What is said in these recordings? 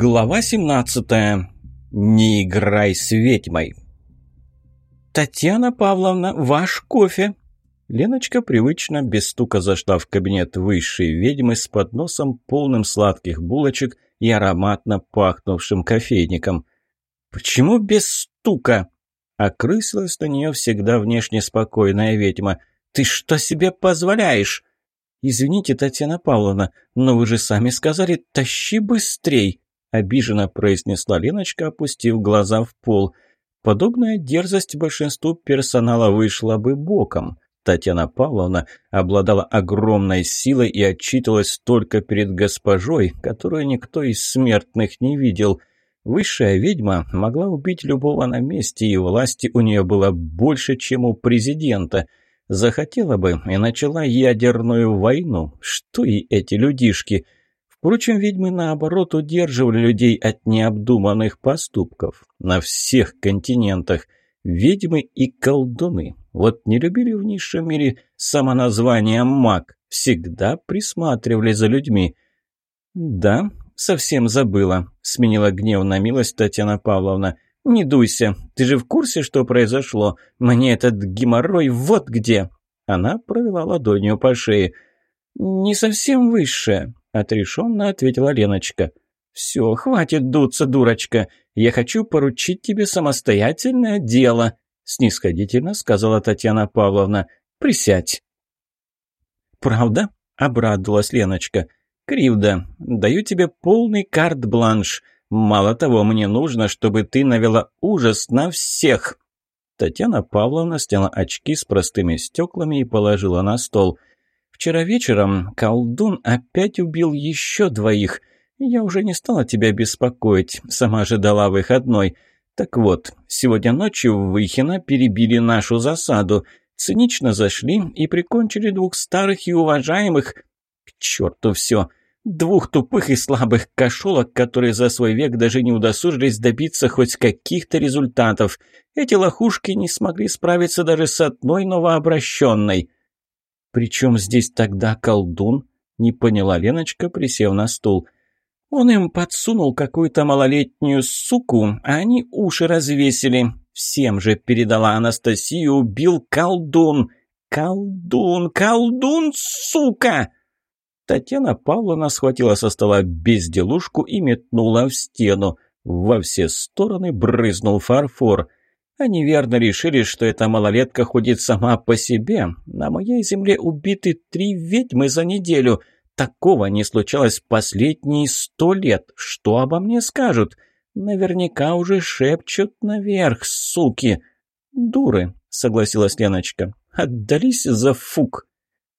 Глава 17. Не играй с ведьмой. «Татьяна Павловна, ваш кофе!» Леночка привычно без стука зашла в кабинет высшей ведьмы с подносом, полным сладких булочек и ароматно пахнувшим кофейником. «Почему без стука?» Окрысилась на нее всегда внешне спокойная ведьма. «Ты что себе позволяешь?» «Извините, Татьяна Павловна, но вы же сами сказали, тащи быстрей!» Обиженно произнесла Леночка, опустив глаза в пол. Подобная дерзость большинству персонала вышла бы боком. Татьяна Павловна обладала огромной силой и отчитывалась только перед госпожой, которую никто из смертных не видел. Высшая ведьма могла убить любого на месте, и власти у нее было больше, чем у президента. Захотела бы и начала ядерную войну. Что и эти людишки – Впрочем, ведьмы, наоборот, удерживали людей от необдуманных поступков. На всех континентах. Ведьмы и колдуны. Вот не любили в низшем мире самоназвание «маг». Всегда присматривали за людьми. «Да, совсем забыла», — сменила гнев на милость Татьяна Павловна. «Не дуйся. Ты же в курсе, что произошло? Мне этот геморрой вот где!» Она провела ладонью по шее. «Не совсем высшая. — отрешенно ответила Леночка. «Все, хватит дуться, дурочка. Я хочу поручить тебе самостоятельное дело», — снисходительно сказала Татьяна Павловна. «Присядь». «Правда?» — обрадовалась Леночка. «Кривда. Даю тебе полный карт-бланш. Мало того, мне нужно, чтобы ты навела ужас на всех». Татьяна Павловна сняла очки с простыми стеклами и положила на стол. Вчера вечером колдун опять убил еще двоих. Я уже не стала тебя беспокоить, сама же дала выходной. Так вот, сегодня ночью в Выхино перебили нашу засаду. Цинично зашли и прикончили двух старых и уважаемых... К черту все! Двух тупых и слабых кошелок, которые за свой век даже не удосужились добиться хоть каких-то результатов. Эти лохушки не смогли справиться даже с одной новообращенной. «Причем здесь тогда колдун?» — не поняла Леночка, присев на стул. «Он им подсунул какую-то малолетнюю суку, а они уши развесили. Всем же передала Анастасию, убил колдун. Колдун, колдун, сука!» Татьяна Павловна схватила со стола безделушку и метнула в стену. Во все стороны брызнул фарфор. Они верно решили, что эта малолетка ходит сама по себе. На моей земле убиты три ведьмы за неделю. Такого не случалось последние сто лет. Что обо мне скажут? Наверняка уже шепчут наверх, суки. Дуры, согласилась Леночка. Отдались за фук.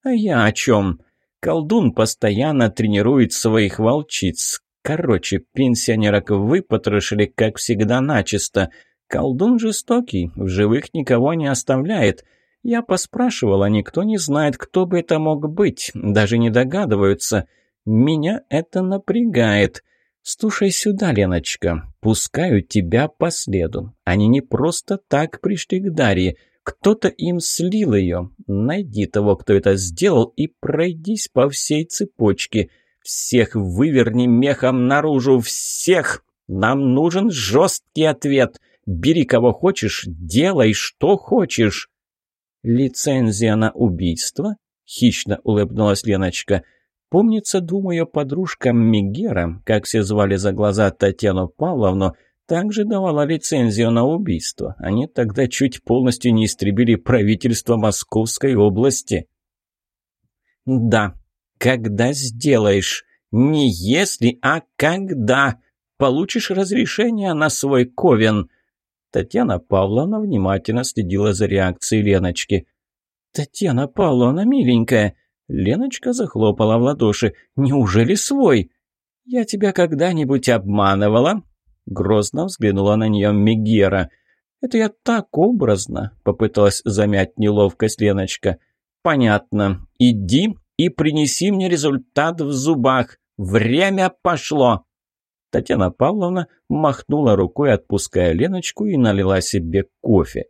А я о чем? Колдун постоянно тренирует своих волчиц. Короче, пенсионерок выпотрошили, как всегда, начисто — Колдун жестокий, в живых никого не оставляет. Я поспрашивала, никто не знает, кто бы это мог быть, даже не догадываются. Меня это напрягает. Слушай сюда, Леночка, пускаю тебя по следу. Они не просто так пришли к Дарье. Кто-то им слил ее. Найди того, кто это сделал, и пройдись по всей цепочке. Всех выверни мехом наружу, всех! Нам нужен жесткий ответ. Бери кого хочешь, делай что хочешь». «Лицензия на убийство?» — хищно улыбнулась Леночка. «Помнится, двум ее подружкам Мегера, как все звали за глаза Татьяну Павловну, также давала лицензию на убийство. Они тогда чуть полностью не истребили правительство Московской области». «Да, когда сделаешь. Не если, а когда. Получишь разрешение на свой ковен». Татьяна Павловна внимательно следила за реакцией Леночки. «Татьяна Павловна, миленькая!» Леночка захлопала в ладоши. «Неужели свой?» «Я тебя когда-нибудь обманывала?» Грозно взглянула на нее Мегера. «Это я так образно», — попыталась замять неловкость Леночка. «Понятно. Иди и принеси мне результат в зубах. Время пошло!» Татьяна Павловна махнула рукой, отпуская Леночку, и налила себе кофе.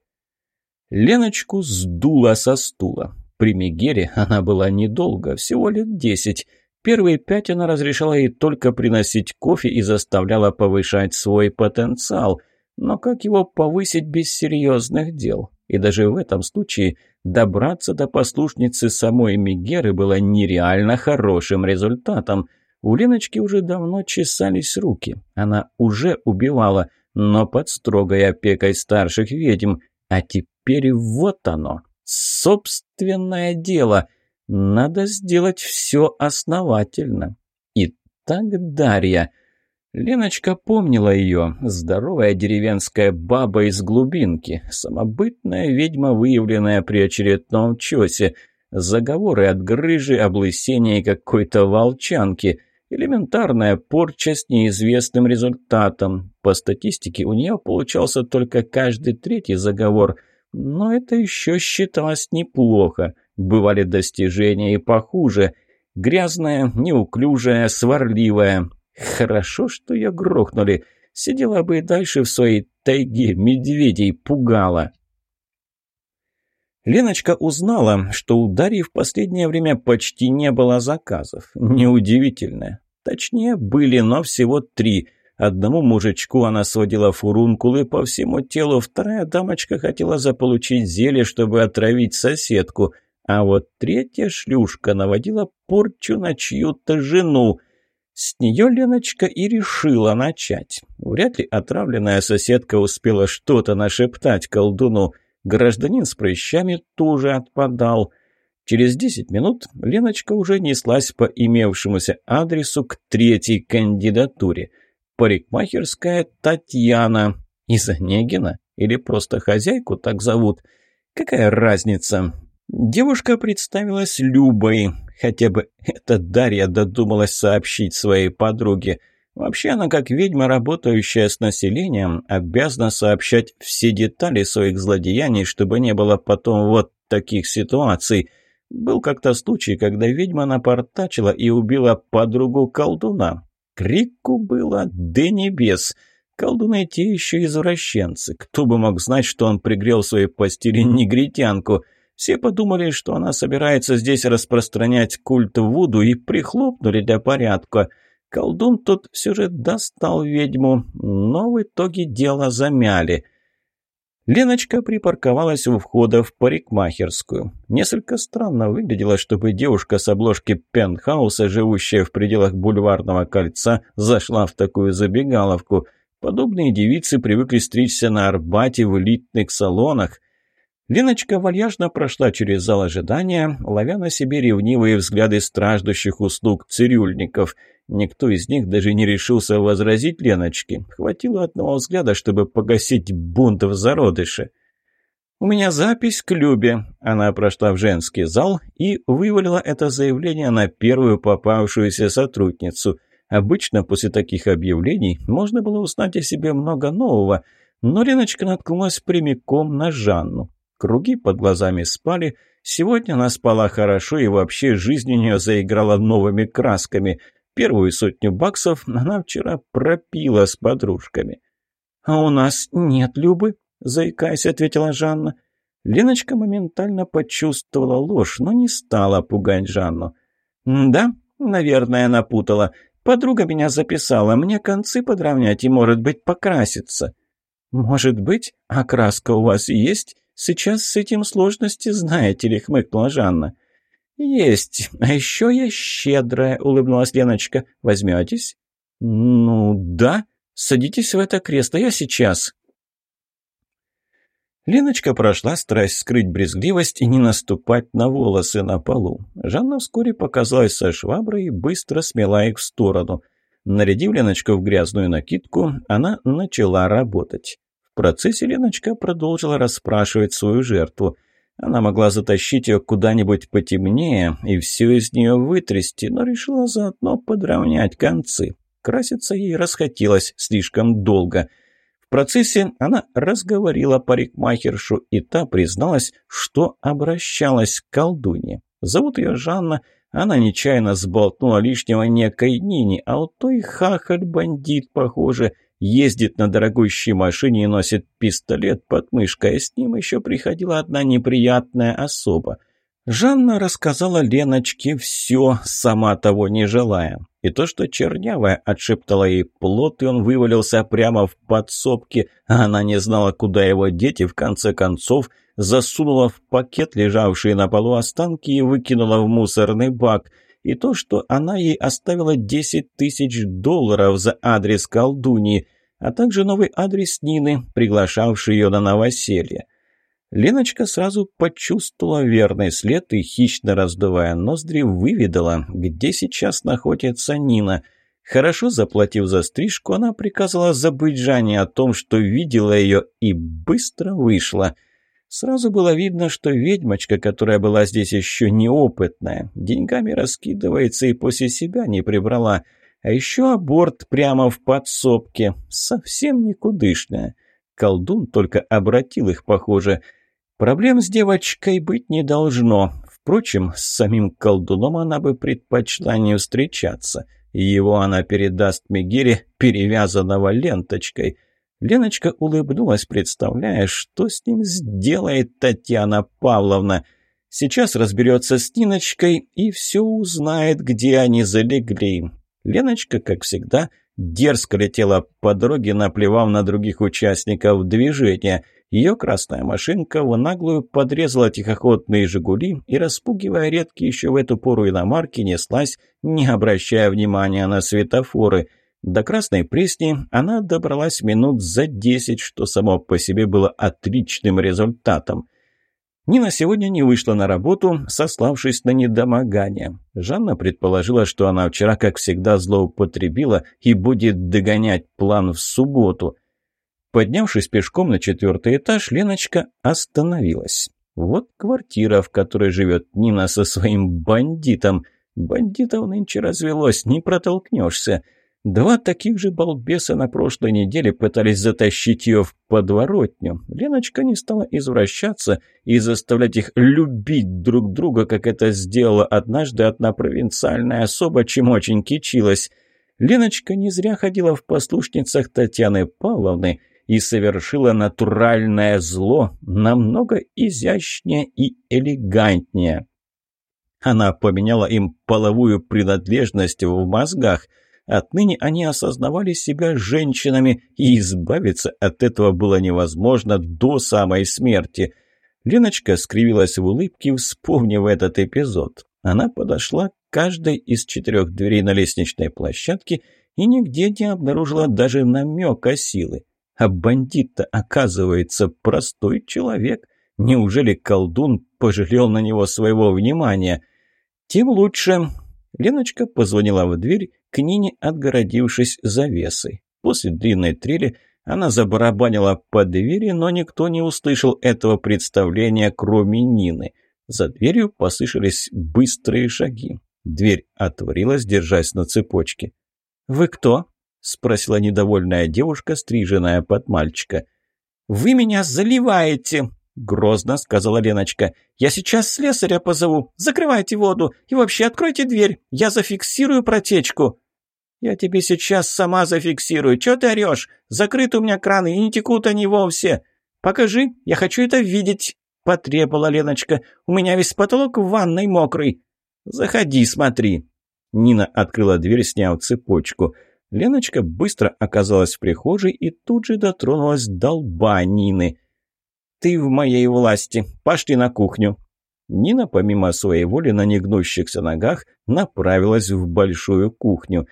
Леночку сдуло со стула. При Мегере она была недолго, всего лет десять. Первые пять она разрешала ей только приносить кофе и заставляла повышать свой потенциал. Но как его повысить без серьезных дел? И даже в этом случае добраться до послушницы самой Мегеры было нереально хорошим результатом. У Леночки уже давно чесались руки. Она уже убивала, но под строгой опекой старших ведьм. А теперь вот оно, собственное дело – надо сделать все основательно. Итак, Дарья. Леночка помнила ее. Здоровая деревенская баба из глубинки. Самобытная ведьма, выявленная при очередном чесе. Заговоры от грыжи, облысения какой-то волчанки. Элементарная порча с неизвестным результатом. По статистике у нее получался только каждый третий заговор. Но это еще считалось неплохо. Бывали достижения и похуже. Грязная, неуклюжая, сварливая. Хорошо, что ее грохнули. Сидела бы и дальше в своей тайге, медведей пугала. Леночка узнала, что у Дарьи в последнее время почти не было заказов. Неудивительно. Точнее, были, но всего три. Одному мужичку она сводила фурункулы по всему телу, вторая дамочка хотела заполучить зелье, чтобы отравить соседку – а вот третья шлюшка наводила порчу на чью-то жену. С нее Леночка и решила начать. Вряд ли отравленная соседка успела что-то нашептать колдуну. Гражданин с прыщами тоже отпадал. Через десять минут Леночка уже неслась по имевшемуся адресу к третьей кандидатуре. Парикмахерская Татьяна. Из Онегина? Или просто хозяйку так зовут? Какая разница? Девушка представилась Любой. Хотя бы эта Дарья додумалась сообщить своей подруге. Вообще она, как ведьма, работающая с населением, обязана сообщать все детали своих злодеяний, чтобы не было потом вот таких ситуаций. Был как-то случай, когда ведьма напортачила и убила подругу колдуна. Крику было до небес. Колдуны те еще извращенцы. Кто бы мог знать, что он пригрел в своей постели негритянку – все подумали, что она собирается здесь распространять культ Вуду и прихлопнули для порядка. Колдун тут все же достал ведьму, но в итоге дело замяли. Леночка припарковалась у входа в парикмахерскую. Несколько странно выглядело, чтобы девушка с обложки пентхауса, живущая в пределах бульварного кольца, зашла в такую забегаловку. Подобные девицы привыкли стричься на Арбате в элитных салонах – Леночка вальяжно прошла через зал ожидания, ловя на себе ревнивые взгляды страждущих услуг цирюльников. Никто из них даже не решился возразить Леночке. Хватило одного взгляда, чтобы погасить бунт в зародыше. «У меня запись к Любе». Она прошла в женский зал и вывалила это заявление на первую попавшуюся сотрудницу. Обычно после таких объявлений можно было узнать о себе много нового, но Леночка наткнулась прямиком на Жанну. Круги под глазами спали. Сегодня она спала хорошо, и вообще жизнь у нее заиграла новыми красками. Первую сотню баксов она вчера пропила с подружками. «А у нас нет Любы», — заикаясь, ответила Жанна. Леночка моментально почувствовала ложь, но не стала пугать Жанну. «Да, наверное, напутала. Подруга меня записала, мне концы подровнять и, может быть, покраситься». «Может быть, а краска у вас есть?» Сейчас с этим сложности, знаете ли, хмыкнула Жанна. «Есть. А еще я щедрая», — улыбнулась Леночка. «Возьметесь?» «Ну, да. Садитесь в это кресло. Я сейчас». Леночка прошла, стараясь скрыть брезгливость и не наступать на волосы на полу. Жанна вскоре показалась со шваброй и быстро смела их в сторону. Нарядив Леночку в грязную накидку, она начала работать процессе Леночка продолжила расспрашивать свою жертву. Она могла затащить ее куда-нибудь потемнее и все из нее вытрясти, но решила заодно подровнять концы. Краситься ей расхотелось слишком долго. В процессе она разговорила парикмахершу, и та призналась, что обращалась к колдуне. Зовут ее Жанна, она нечаянно сболтнула лишнего некой Нине, а у той хахаль-бандит, похоже – Ездит на дорогущей машине и носит пистолет под мышкой. С ним еще приходила одна неприятная особа. Жанна рассказала Леночке все, сама того не желая. И то, что Чернявая отшептала ей плод, и он вывалился прямо в подсобке, а она не знала, куда его деть, и в конце концов засунула в пакет лежавшие на полу останки и выкинула в мусорный бак. И то, что она ей оставила 10 тысяч долларов за адрес колдуньи, а также новый адрес Нины, приглашавший ее на новоселье. Леночка сразу почувствовала верный след и, хищно раздувая ноздри, выведала, где сейчас находится Нина. Хорошо заплатив за стрижку, она приказала забыть Жанне о том, что видела ее, и быстро вышла. Сразу было видно, что ведьмочка, которая была здесь еще неопытная, деньгами раскидывается и после себя не прибрала. А еще аборт прямо в подсобке, совсем никудышная. Колдун только обратил их, похоже, — Проблем с девочкой быть не должно. Впрочем, с самим колдуном она бы предпочла не встречаться. Его она передаст Мегере, перевязанного ленточкой. Леночка улыбнулась, представляя, что с ним сделает Татьяна Павловна. Сейчас разберется с Ниночкой и все узнает, где они залегли. Леночка, как всегда, дерзко летела по дороге, наплевав на других участников движения – ее красная машинка в наглую подрезала тихоходные «Жигули» и, распугивая редкие еще в эту пору иномарки, неслась, не обращая внимания на светофоры. До Красной Пресни она добралась минут за десять, что само по себе было отличным результатом. Нина сегодня не вышла на работу, сославшись на недомогание. Жанна предположила, что она вчера, как всегда, злоупотребила и будет догонять план в субботу – Поднявшись пешком на четвертый этаж, Леночка остановилась. Вот квартира, в которой живет Нина со своим бандитом. Бандитов нынче развелось, не протолкнешься. Два таких же балбеса на прошлой неделе пытались затащить ее в подворотню. Леночка не стала извращаться и заставлять их любить друг друга, как это сделала однажды одна провинциальная особа, чем очень кичилась. Леночка не зря ходила в послушницах Татьяны Павловны и совершила натуральное зло намного изящнее и элегантнее. Она поменяла им половую принадлежность в мозгах. Отныне они осознавали себя женщинами, и избавиться от этого было невозможно до самой смерти. Леночка скривилась в улыбке, вспомнив этот эпизод. Она подошла к каждой из четырех дверей на лестничной площадке и нигде не обнаружила даже намека силы. А бандит-то, оказывается, простой человек. Неужели колдун пожалел на него своего внимания? Тем лучше. Леночка позвонила в дверь, к Нине отгородившись завесой. После длинной трели она забарабанила по двери, но никто не услышал этого представления, кроме Нины. За дверью послышались быстрые шаги. Дверь отворилась, держась на цепочке. «Вы кто?» — спросила недовольная девушка, стриженная под мальчика. «Вы меня заливаете!» — грозно сказала Леночка. «Я сейчас слесаря позову. Закрывайте воду и вообще откройте дверь. Я зафиксирую протечку». «Я тебе сейчас сама зафиксирую. Чё ты орёшь? Закрыты у меня краны и не текут они вовсе. Покажи, я хочу это видеть», — потребовала Леночка. «У меня весь потолок в ванной мокрый». «Заходи, смотри». Нина открыла дверь, сняв цепочку. Леночка быстро оказалась в прихожей и тут же дотронулась до лба Нины. «Ты в моей власти. Пошли на кухню». Нина, помимо своей воли на негнущихся ногах, направилась в большую кухню.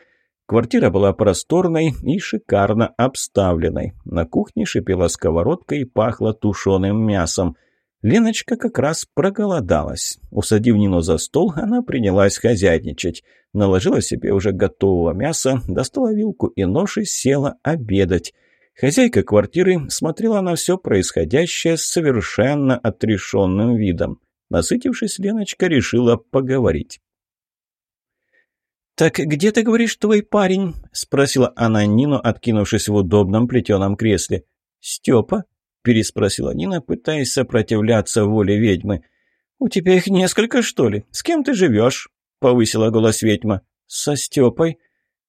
Квартира была просторной и шикарно обставленной. На кухне шипела сковородка и пахло тушеным мясом – Леночка как раз проголодалась. Усадив Нину за стол, она принялась хозяйничать. Наложила себе уже готового мяса, достала вилку и нож и села обедать. Хозяйка квартиры смотрела на все происходящее с совершенно отрешенным видом. Насытившись, Леночка решила поговорить. «Так где, ты говоришь, твой парень?» – спросила она Нину, откинувшись в удобном плетеном кресле. «Степа?» переспросила Нина, пытаясь сопротивляться воле ведьмы. «У тебя их несколько, что ли? С кем ты живешь?» — повысила голос ведьма. «Со Степой».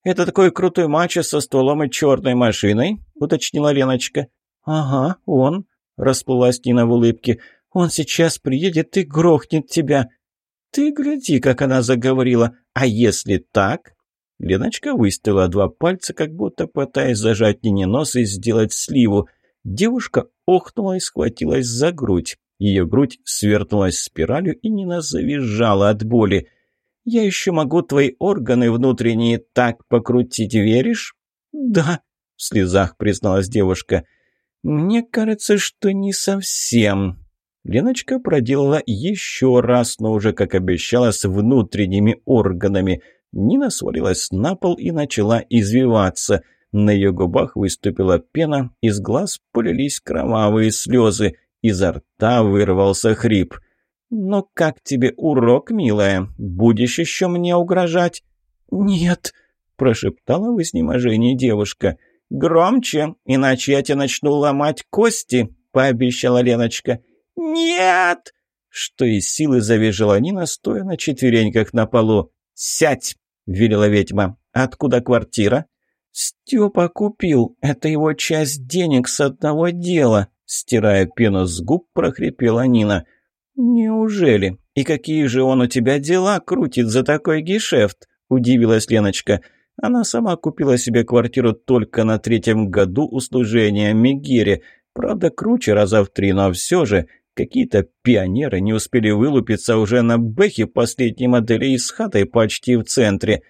«Это такой крутой мачо со стволом и черной машиной?» — уточнила Леночка. «Ага, он», — расплылась Нина в улыбке. Он сейчас приедет и грохнет тебя. Ты гляди, как она заговорила. А если так? Леночка выставила два пальца, как будто пытаясь зажать Нине нос и сделать сливу. Девушка охнула и схватилась за грудь. Ее грудь свернулась спиралью, и Нина завизжала от боли. «Я еще могу твои органы внутренние так покрутить, веришь?» «Да», — в слезах призналась девушка. «Мне кажется, что не совсем». Леночка проделала еще раз, но уже, как обещала, с внутренними органами — Нина свалилась на пол и начала извиваться. На ее губах выступила пена, из глаз полились кровавые слезы, изо рта вырвался хрип. «Но «Ну как тебе урок, милая? Будешь еще мне угрожать?» «Нет», – прошептала в изнеможении девушка. «Громче, иначе я тебя начну ломать кости», – пообещала Леночка. «Нет!» Что из силы завизжала Нина, стоя на четвереньках на полу. «Сядь!» – велела ведьма. «Откуда квартира?» «Степа купил. Это его часть денег с одного дела», – стирая пену с губ, прохрипела Нина. «Неужели? И какие же он у тебя дела крутит за такой гешефт?» – удивилась Леночка. Она сама купила себе квартиру только на третьем году услужения Мегере. Правда, круче раза в три, но все же Какие-то пионеры не успели вылупиться уже на бэхе последней модели и с хатой почти в центре.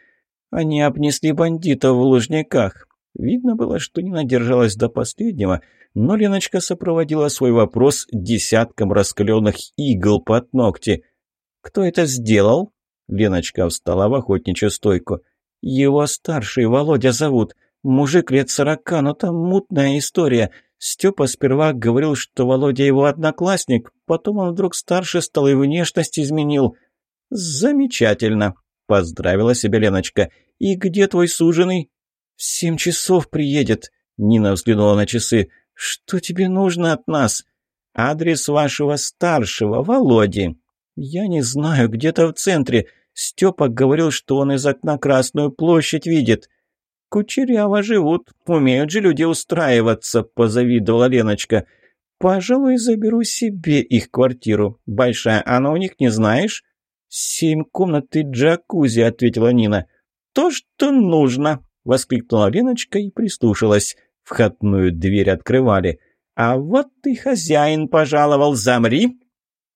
Они обнесли бандитов в Лужниках. Видно было, что не надержалась до последнего, но Леночка сопроводила свой вопрос десятком раскаленных игл под ногти. «Кто это сделал?» Леночка встала в охотничью стойку. «Его старший Володя зовут. Мужик лет сорока, но там мутная история. Степа сперва говорил, что Володя его одноклассник, потом он вдруг старше стал и внешность изменил. «Замечательно!» – поздравила себя Леночка. «И где твой суженый?» «В семь часов приедет», – Нина взглянула на часы. «Что тебе нужно от нас?» «Адрес вашего старшего, Володи». «Я не знаю, где-то в центре. Степа говорил, что он из окна Красную площадь видит». «Кучеряво живут, умеют же люди устраиваться», – позавидовала Леночка. «Пожалуй, заберу себе их квартиру. Большая она у них, не знаешь?» «Семь комнат и джакузи», – ответила Нина. «То, что нужно», – воскликнула Леночка и прислушалась. Входную дверь открывали. «А вот и хозяин пожаловал, замри!»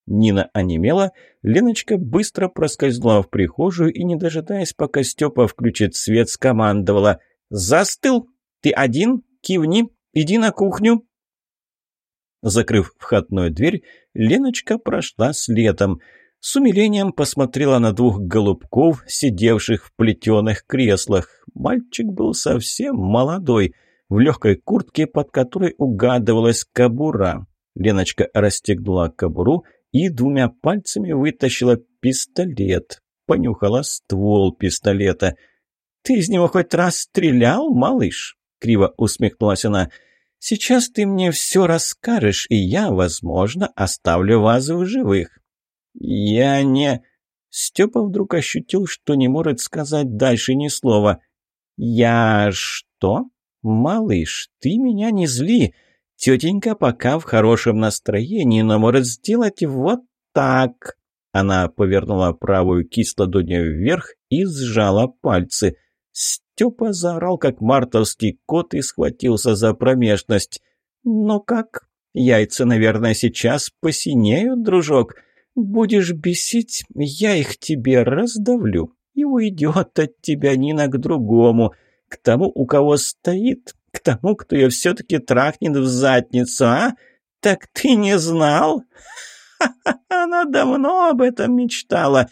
Нина онемела, Леночка быстро проскользнула в прихожую и, не дожидаясь, пока Степа включит свет, скомандовала «Застыл! Ты один? Кивни! Иди на кухню!» Закрыв входную дверь, Леночка прошла следом. С умилением посмотрела на двух голубков, сидевших в плетеных креслах. Мальчик был совсем молодой, в легкой куртке, под которой угадывалась кобура. Леночка расстегнула кобуру и двумя пальцами вытащила пистолет. Понюхала ствол пистолета. «Ты из него хоть раз стрелял, малыш?» — криво усмехнулась она. «Сейчас ты мне все расскажешь, и я, возможно, оставлю вас в живых». «Я не...» Степа вдруг ощутил, что не может сказать дальше ни слова. «Я что? Малыш, ты меня не зли. Тетенька пока в хорошем настроении, но может сделать вот так. Она повернула правую кисть ладонью вверх и сжала пальцы. Степа заорал, как мартовский кот, и схватился за промежность. «Ну как? Яйца, наверное, сейчас посинеют, дружок. Будешь бесить, я их тебе раздавлю. И уйдет от тебя Нина к другому, к тому, у кого стоит, тому, кто ее все-таки трахнет в задницу, а? Так ты не знал? Она давно об этом мечтала.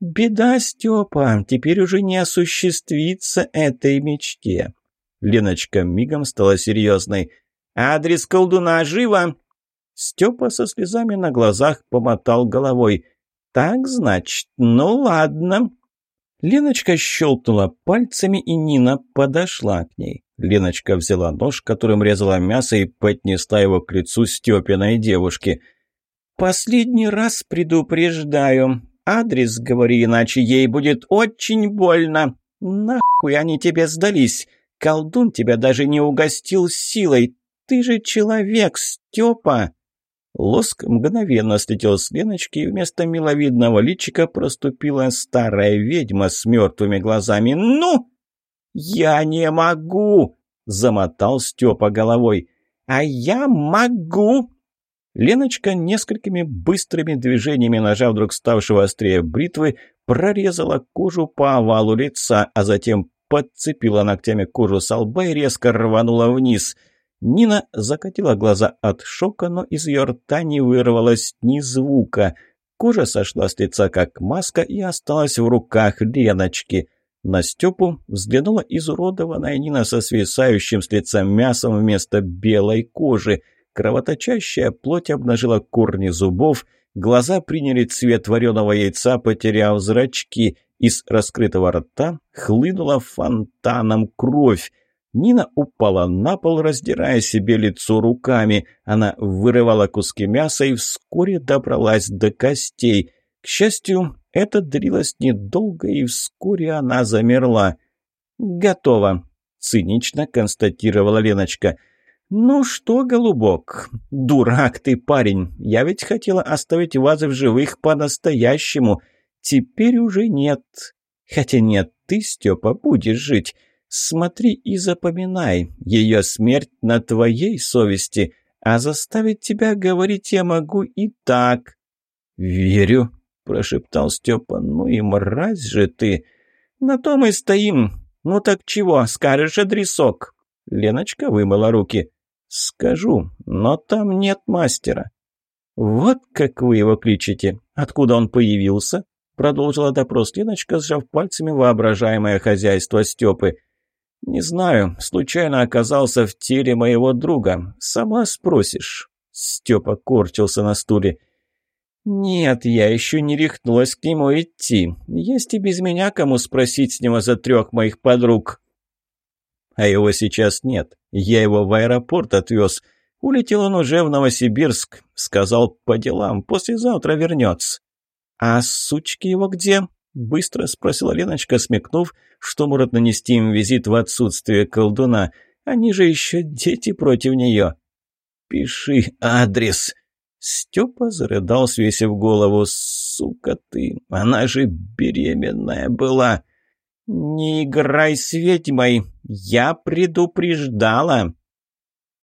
Беда, Степа, теперь уже не осуществится этой мечте. Леночка мигом стала серьезной. «Адрес колдуна живо!» Степа со слезами на глазах помотал головой. «Так, значит, ну ладно». Леночка щелкнула пальцами, и Нина подошла к ней. Леночка взяла нож, которым резала мясо, и поднесла его к лицу Степиной девушки. «Последний раз предупреждаю. Адрес говори, иначе ей будет очень больно. Нахуй они тебе сдались? Колдун тебя даже не угостил силой. Ты же человек, Степа!» Лоск мгновенно слетел с Леночки, и вместо миловидного личика проступила старая ведьма с мертвыми глазами. «Ну!» «Я не могу!» — замотал Степа головой. «А я могу!» Леночка несколькими быстрыми движениями ножа, вдруг ставшего острее бритвы, прорезала кожу по овалу лица, а затем подцепила ногтями кожу с лба и резко рванула вниз. Нина закатила глаза от шока, но из ее рта не вырвалось ни звука. Кожа сошла с лица как маска и осталась в руках Леночки. На Степу взглянула изуродованная Нина со свисающим с лица мясом вместо белой кожи. Кровоточащая плоть обнажила корни зубов, глаза приняли цвет вареного яйца, потеряв зрачки – из раскрытого рта хлынула фонтаном кровь. Нина упала на пол, раздирая себе лицо руками. Она вырывала куски мяса и вскоре добралась до костей. К счастью, это длилось недолго, и вскоре она замерла. «Готово», — цинично констатировала Леночка. «Ну что, голубок, дурак ты парень, я ведь хотела оставить вас в живых по-настоящему. Теперь уже нет. Хотя нет, ты, Степа, будешь жить. Смотри и запоминай, ее смерть на твоей совести, а заставить тебя говорить я могу и так». «Верю», — прошептал Степа, — «ну и мразь же ты». «На то мы стоим. Ну так чего, скажешь адресок?» Леночка вымыла руки. «Скажу, но там нет мастера». «Вот как вы его кличете. Откуда он появился?» Продолжила допрос Леночка, сжав пальцами воображаемое хозяйство Степы. «Не знаю, случайно оказался в теле моего друга. Сама спросишь». Степа корчился на стуле. «Нет, я еще не рехнулась к нему идти. Есть и без меня кому спросить с него за трех моих подруг». «А его сейчас нет. Я его в аэропорт отвез. Улетел он уже в Новосибирск. Сказал, по делам, послезавтра вернется». «А сучки его где?» – быстро спросила Леночка, смекнув, что может нанести им визит в отсутствие колдуна. «Они же еще дети против нее». «Пиши адрес». Степа зарыдал, свесив голову. «Сука ты, она же беременная была». «Не играй с ведьмой, я предупреждала».